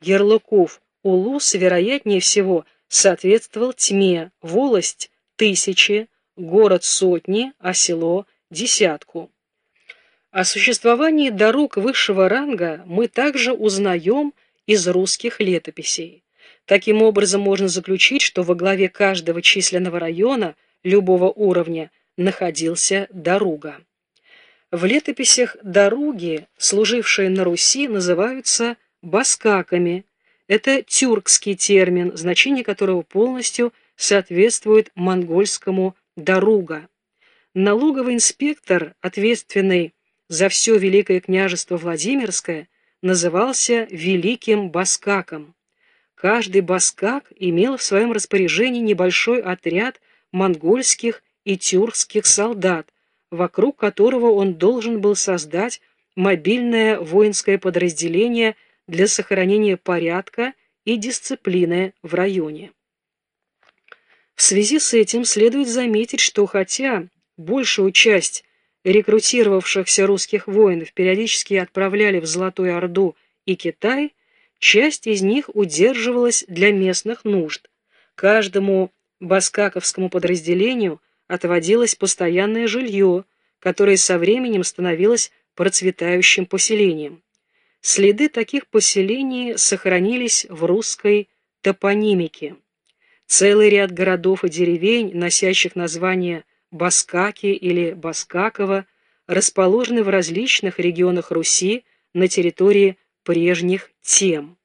ярлыков улус, вероятнее всего, соответствовал тьме, волость – тысячи, город – сотни, а село – десятку. О существовании дорог высшего ранга мы также узнаем из русских летописей. Таким образом, можно заключить, что во главе каждого численного района любого уровня находился дорога. В летописях дороги, служившие на Руси, называются баскаками. Это тюркский термин, значение которого полностью соответствует монгольскому «дорога». Налоговый инспектор, ответственный за все Великое княжество Владимирское, назывался Великим Баскаком. Каждый баскак имел в своем распоряжении небольшой отряд монгольских и тюркских солдат, вокруг которого он должен был создать мобильное воинское подразделение для сохранения порядка и дисциплины в районе. В связи с этим следует заметить, что хотя большую часть рекрутировавшихся русских воинов периодически отправляли в Золотую Орду и Китай, часть из них удерживалась для местных нужд. Каждому баскаковскому подразделению отводилось постоянное жилье, которое со временем становилось процветающим поселением. Следы таких поселений сохранились в русской топонимике. Целый ряд городов и деревень, носящих название Баскаки или Баскакова, расположены в различных регионах Руси на территории прежних тем.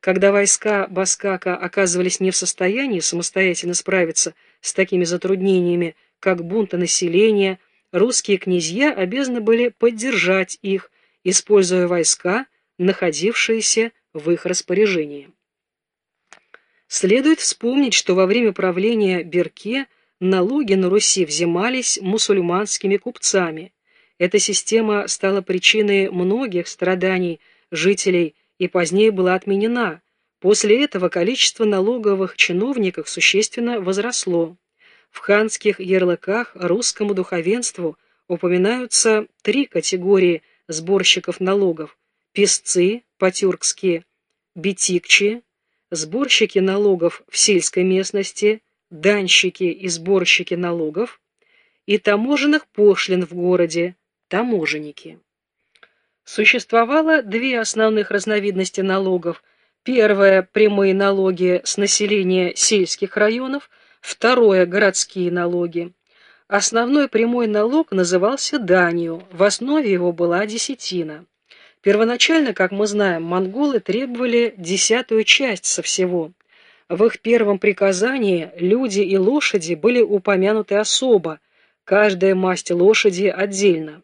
Когда войска Баскака оказывались не в состоянии самостоятельно справиться с такими затруднениями, как бунты населения, русские князья обязаны были поддержать их, используя войска, находившиеся в их распоряжении. Следует вспомнить, что во время правления Берке налоги на Руси взимались мусульманскими купцами. Эта система стала причиной многих страданий жителей и позднее была отменена. После этого количество налоговых чиновников существенно возросло. В ханских ярлыках русскому духовенству упоминаются три категории сборщиков налогов – песцы, по-тюркски, бетикчи, сборщики налогов в сельской местности, данщики и сборщики налогов, и таможенных пошлин в городе, таможенники. Существовало две основных разновидности налогов. Первое – прямые налоги с населения сельских районов, второе – городские налоги. Основной прямой налог назывался данью, в основе его была десятина. Первоначально, как мы знаем, монголы требовали десятую часть со всего. В их первом приказании люди и лошади были упомянуты особо, каждая масть лошади отдельно.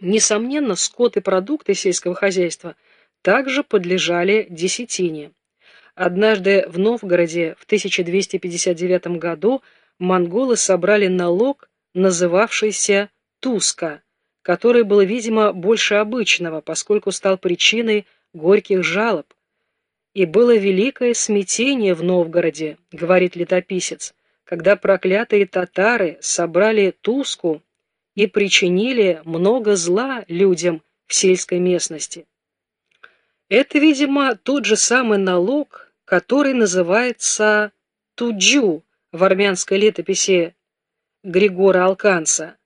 Несомненно, скот и продукты сельского хозяйства также подлежали десятине. Однажды в Новгороде в 1259 году монголы собрали налог, называвшийся «туска», который был, видимо, больше обычного, поскольку стал причиной горьких жалоб. «И было великое смятение в Новгороде», — говорит летописец, когда проклятые татары собрали Туску и причинили много зла людям в сельской местности. Это, видимо, тот же самый налог, который называется туджу в армянской летописи Григора Алканца.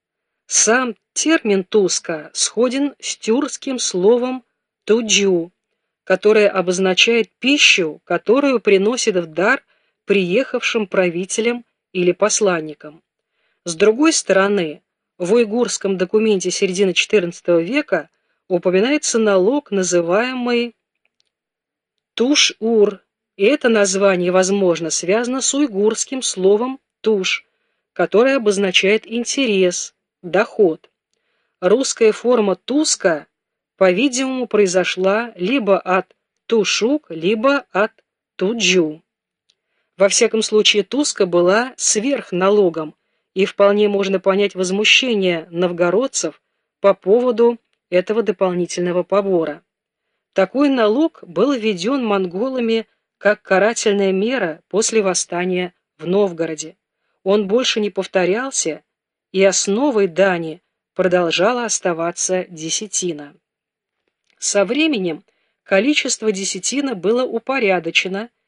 Сам термин «туска» сходен с тюркским словом «туджу», которое обозначает пищу, которую приносит в дар приехавшим правителям или посланникам. С другой стороны, в уйгурском документе середины XIV века упоминается налог, называемый Туш-Ур, и это название, возможно, связано с уйгурским словом «туш», которое обозначает интерес, доход. Русская форма «туска», по-видимому, произошла либо от «тушук», либо от «туджу». Во всяком случае, туска была сверхналогом, и вполне можно понять возмущение новгородцев по поводу этого дополнительного побора. Такой налог был введен монголами как карательная мера после восстания в Новгороде. Он больше не повторялся, и основой дани продолжала оставаться десятина. Со временем количество десятины было упорядочено,